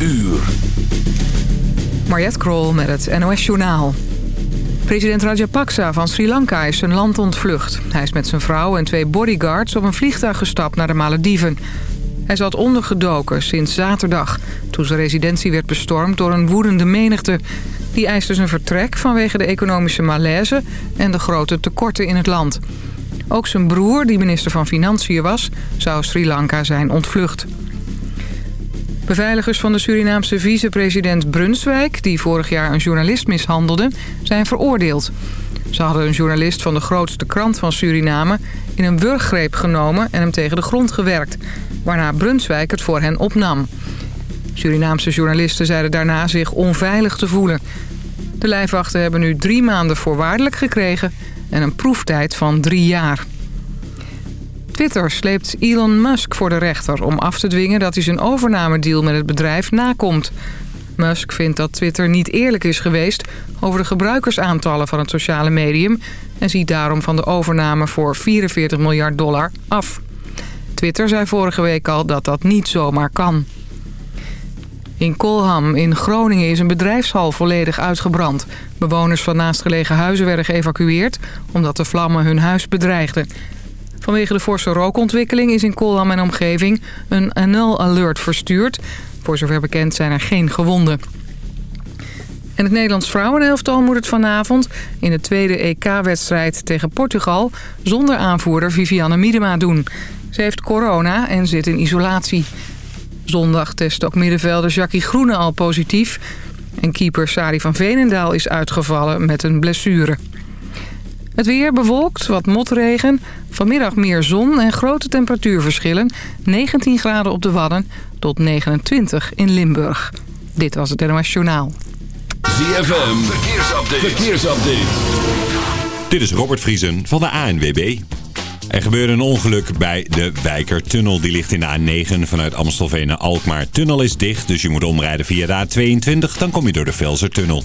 uur. Mariette Krol met het NOS Journaal. President Rajapaksa van Sri Lanka is zijn land ontvlucht. Hij is met zijn vrouw en twee bodyguards op een vliegtuig gestapt naar de Malediven. Hij zat ondergedoken sinds zaterdag... toen zijn residentie werd bestormd door een woedende menigte. Die eiste zijn vertrek vanwege de economische malaise... en de grote tekorten in het land. Ook zijn broer, die minister van Financiën was... zou Sri Lanka zijn ontvlucht. Beveiligers van de Surinaamse vicepresident Brunswijk... die vorig jaar een journalist mishandelde, zijn veroordeeld. Ze hadden een journalist van de grootste krant van Suriname... in een wurggreep genomen en hem tegen de grond gewerkt... waarna Brunswijk het voor hen opnam. Surinaamse journalisten zeiden daarna zich onveilig te voelen. De lijfwachten hebben nu drie maanden voorwaardelijk gekregen... en een proeftijd van drie jaar. Twitter sleept Elon Musk voor de rechter om af te dwingen dat hij zijn overnamedeal met het bedrijf nakomt. Musk vindt dat Twitter niet eerlijk is geweest over de gebruikersaantallen van het sociale medium... en ziet daarom van de overname voor 44 miljard dollar af. Twitter zei vorige week al dat dat niet zomaar kan. In Kolham in Groningen is een bedrijfshal volledig uitgebrand. Bewoners van naastgelegen huizen werden geëvacueerd... omdat de vlammen hun huis bedreigden. Vanwege de forse rookontwikkeling is in Kolham en omgeving een NL-alert verstuurd. Voor zover bekend zijn er geen gewonden. En het Nederlands vrouwenelftal moet het vanavond in de tweede EK-wedstrijd tegen Portugal zonder aanvoerder Vivianne Miedema doen. Ze heeft corona en zit in isolatie. Zondag test ook middenvelder Jackie Groene al positief. En keeper Sari van Veenendaal is uitgevallen met een blessure. Het weer bewolkt, wat motregen. Vanmiddag meer zon en grote temperatuurverschillen. 19 graden op de Wadden tot 29 in Limburg. Dit was het NOS Journaal. ZFM, verkeersupdate. verkeersupdate. Dit is Robert Vriesen van de ANWB. Er gebeurde een ongeluk bij de Wijkertunnel. Die ligt in de A9 vanuit Amstelveen naar Alkmaar. Tunnel is dicht, dus je moet omrijden via de A22. Dan kom je door de Velsertunnel.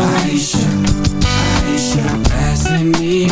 me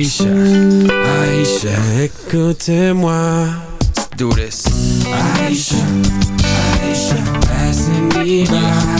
Aïcha, Aïcha, écoutez-moi. Do this. Aïcha, Aïcha, passez-moi.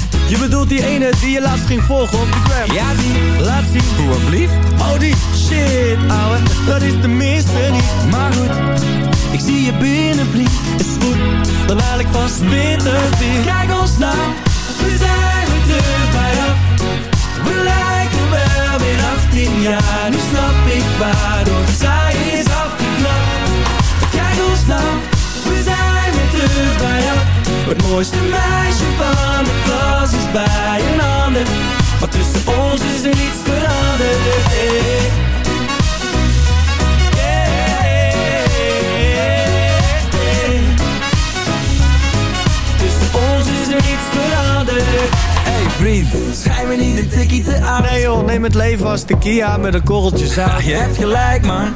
Je bedoelt die ene die je laatst ging volgen op de gram. Ja die, Laat zien. Hoe Oh die shit, ouwe, dat is de minste niet. Maar goed, ik zie je binnen vriend Is goed, dan haal ik vast 20 bier Kijk ons nou, we zijn weer terug bij af. We lijken wel weer 18 jaar. Nu snap ik waardoor zij is Het mooiste meisje van de klas is bij een ander. Maar tussen ons is er niets veranderd. Hey. Tussen ons is er niets veranderd. Hey vriend, schijn me niet een tikkie te aan. Nee joh, neem het leven als tequila met een korreltje zout Je hebt gelijk man,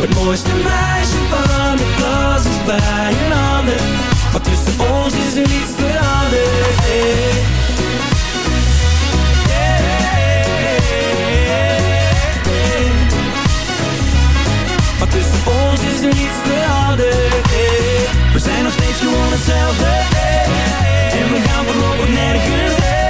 Het mooiste meisje van de klas is bij een ander Maar tussen ons is er niets veranderd hey. Maar tussen ons is er niets veranderd hey. We zijn nog steeds gewoon hetzelfde. En we gaan voorlopig nergens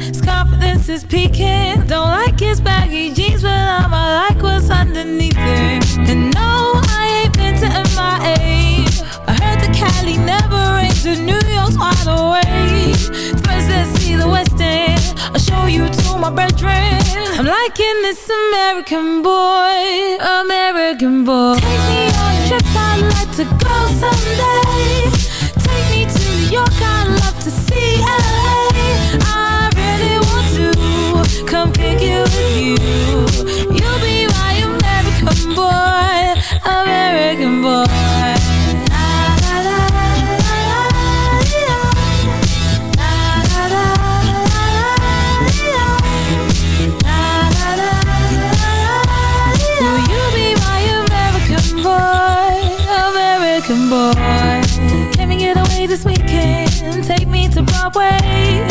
his confidence is peaking. Don't like his baggy jeans, but I'ma like what's underneath it. And no, I ain't been to MIA. I heard the Cali never rains, and New York's wide awake. First, let's see the West End. I'll show you to my bedroom. I'm liking this American boy, American boy. Take me on a trip, I'd like to go someday. Take me to New York, I'd love to see LA. Can we get away this weekend? Take me to Broadway.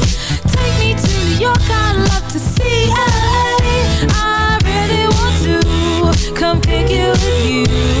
York, I'd love to see. I really want to come pick you with you.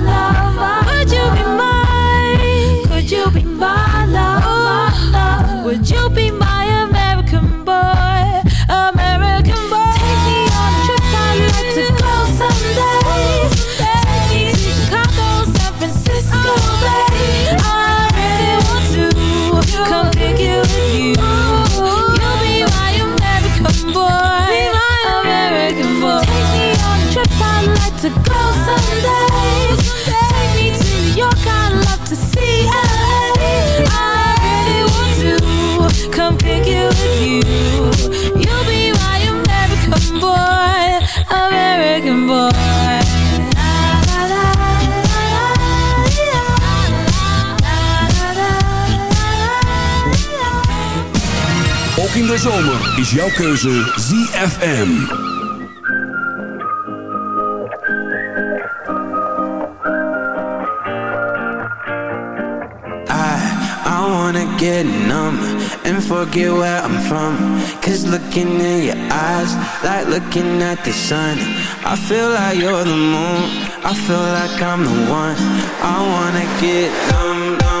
Ook in de zomer is jouw keuze ZFM. I, I wanna get numb and forget where I'm from. Cause looking in your eyes, like looking at the sun. I feel like you're the moon, I feel like I'm the one. I wanna get numb, numb,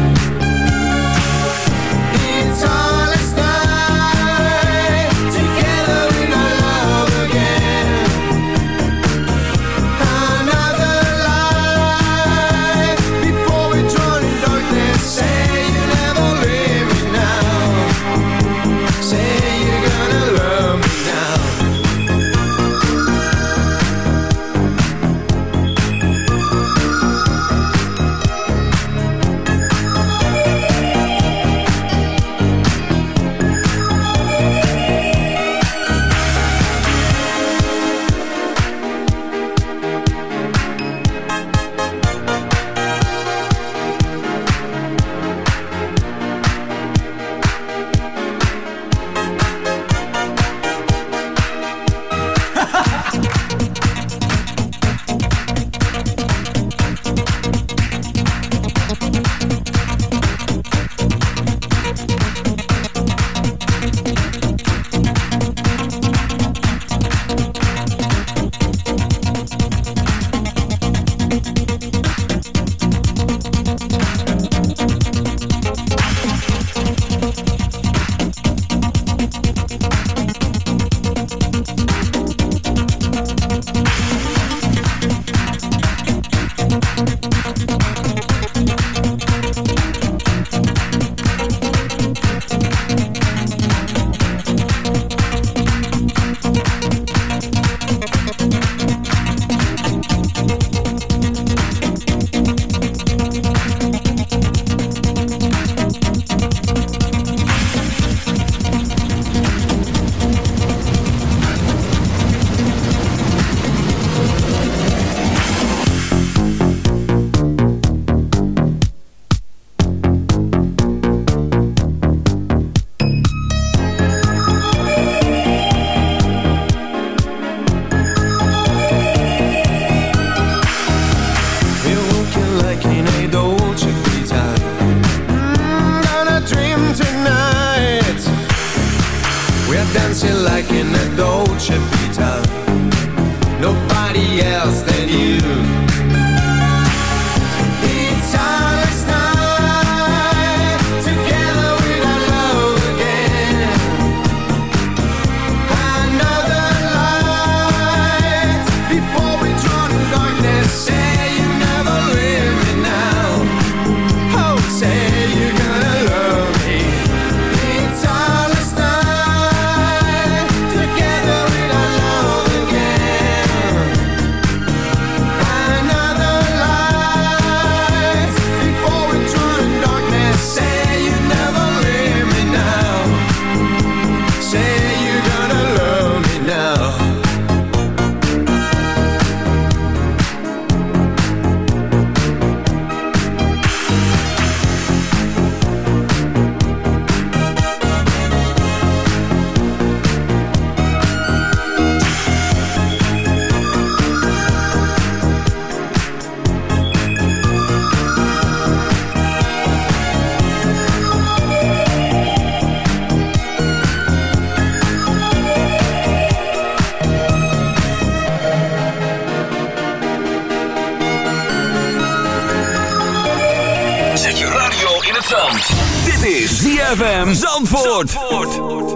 uit Zand. Dit is ZFM Zandvoort. Zandvoort.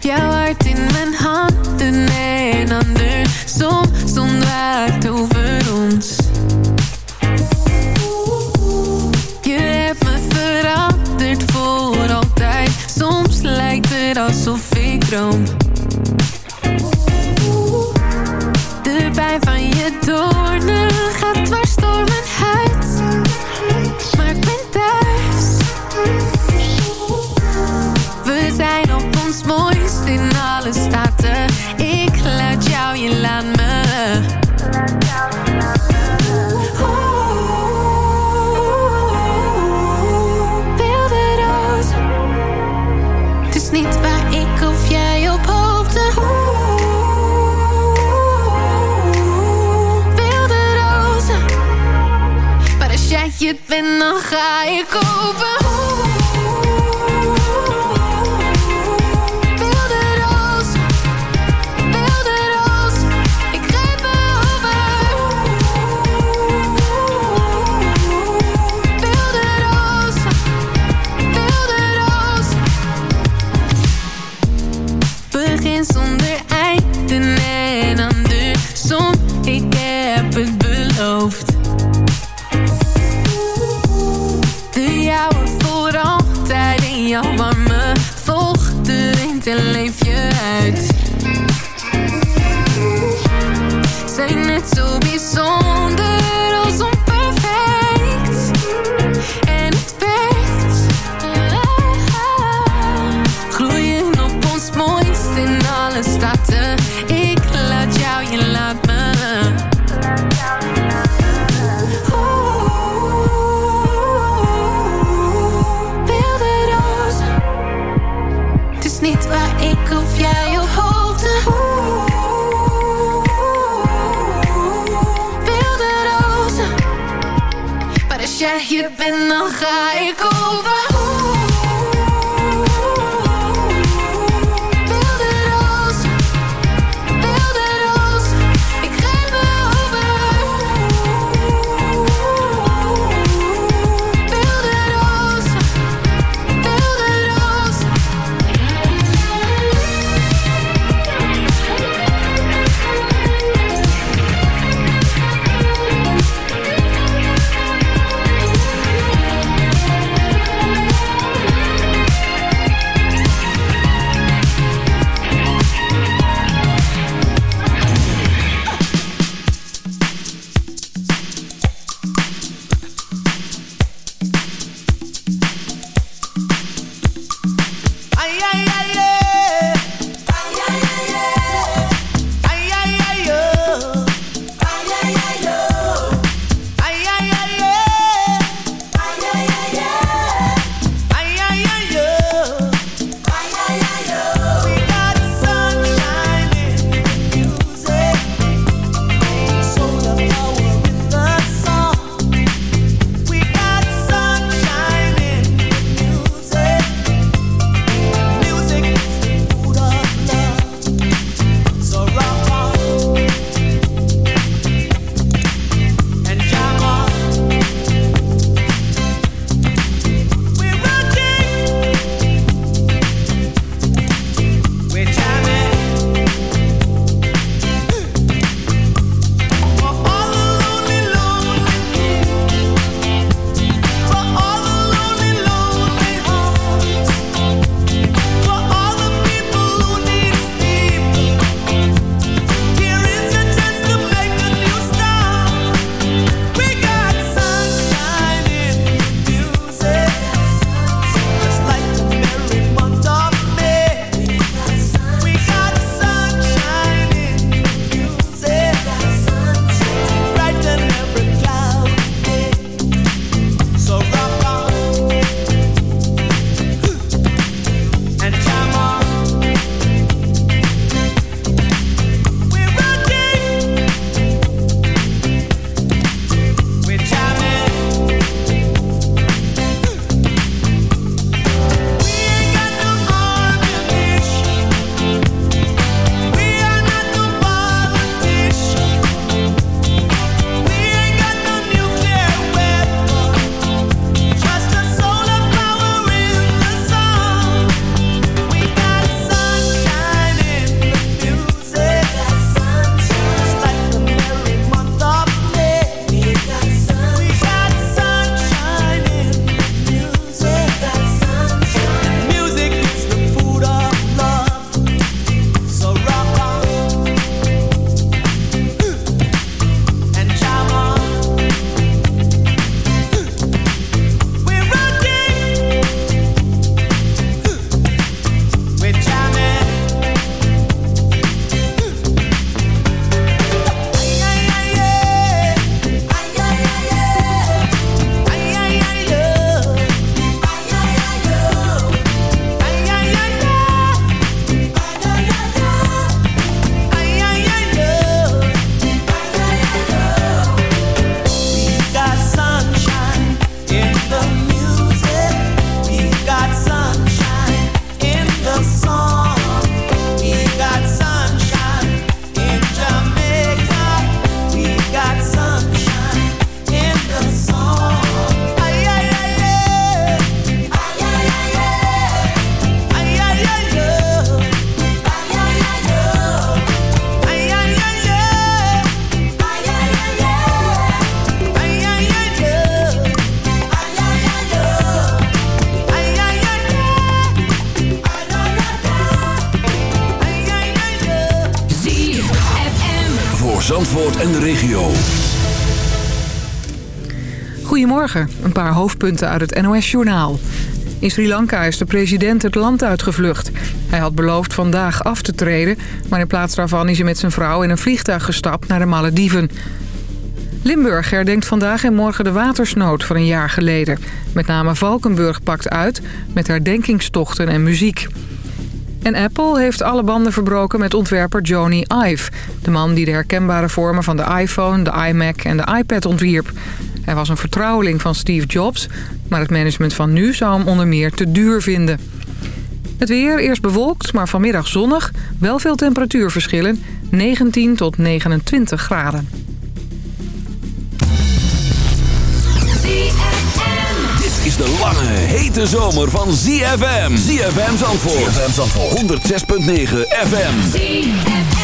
Jouw hart in mijn handen en ander. Soms stond waakt over ons. Je hebt me veranderd voor altijd. Soms lijkt het alsof ik droom. van je doornen gaat dwars door mijn huid. Maar ik ben thuis. We zijn op ons mooist in alle staten. Ik laat jou, je laat. slip en dan ga ik open. Hoofdpunten uit het NOS-journaal. In Sri Lanka is de president het land uitgevlucht. Hij had beloofd vandaag af te treden... maar in plaats daarvan is hij met zijn vrouw in een vliegtuig gestapt naar de Malediven. Limburg herdenkt vandaag en morgen de watersnood van een jaar geleden. Met name Valkenburg pakt uit met herdenkingstochten en muziek. En Apple heeft alle banden verbroken met ontwerper Jony Ive. De man die de herkenbare vormen van de iPhone, de iMac en de iPad ontwierp. Hij was een vertrouweling van Steve Jobs, maar het management van nu zou hem onder meer te duur vinden. Het weer eerst bewolkt, maar vanmiddag zonnig. Wel veel temperatuurverschillen, 19 tot 29 graden. Dit is de lange, hete zomer van ZFM. ZFM Zandvoort. ZFM Zandvoort. 106.9 FM.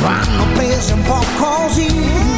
Vanno prese un po' così.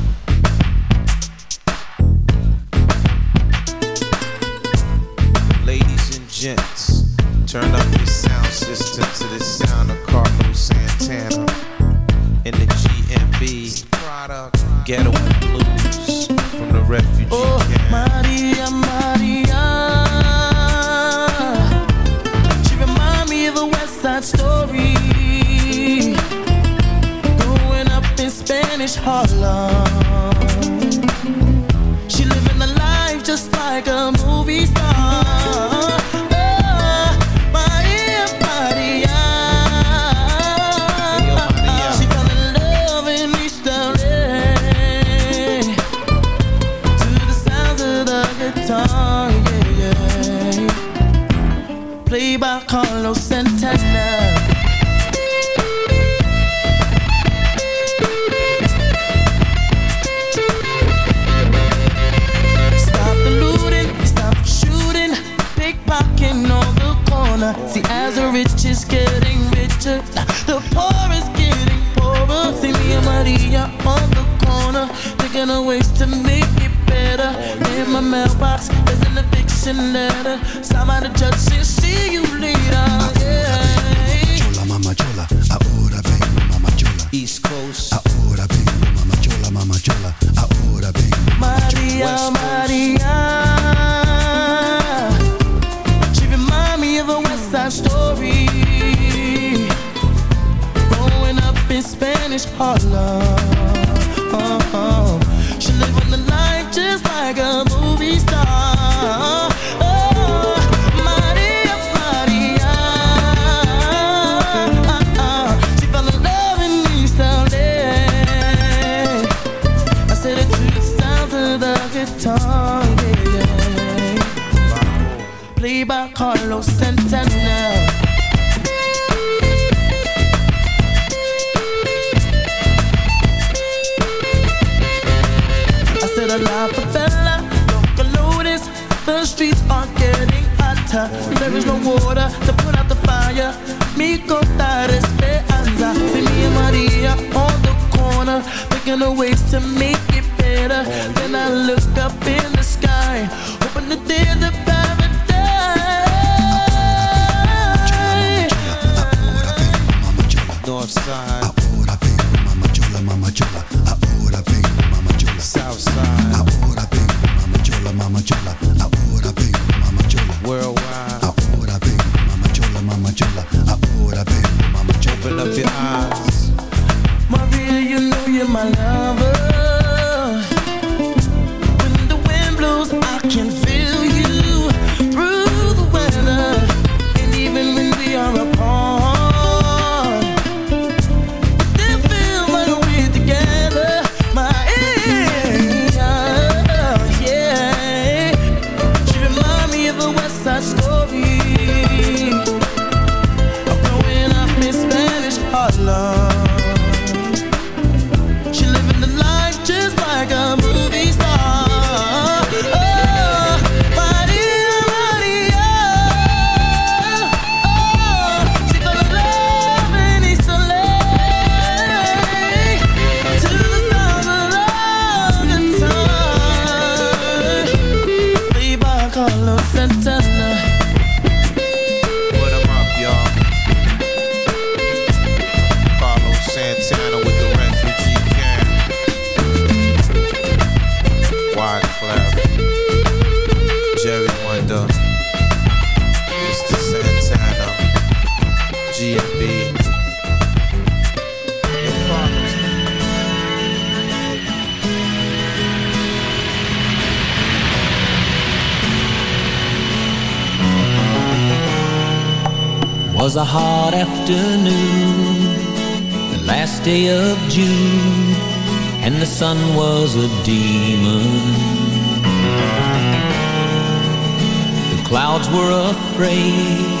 story. Growing up in Spanish Harlem. She living the life just like a movie star. and just Some fella. Don't Lotus. the streets are getting hotter. There is no water to put out the fire. Mi contar esperanza. See me and Maria on the corner. Thinking of ways to make it better. Then I look up in the sky. Hoping that there's a paradise. North side. Ahora vengo, mamá chula, mamá chula Ahora vengo, mamá chula South side. Angela. Progress. was a hot afternoon, the last day of June, and the sun was a demon. The clouds were afraid,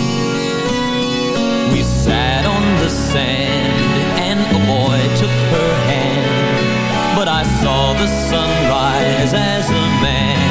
I saw the sunrise as a man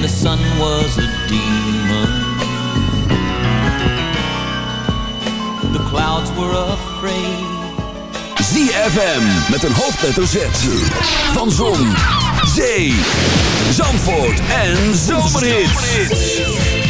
and the sun was a demon. The clouds were afraid. ZFM met een hoofdletter Z. Van Zon, Zee, Zandvoort en Zomerhits.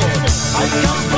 I come from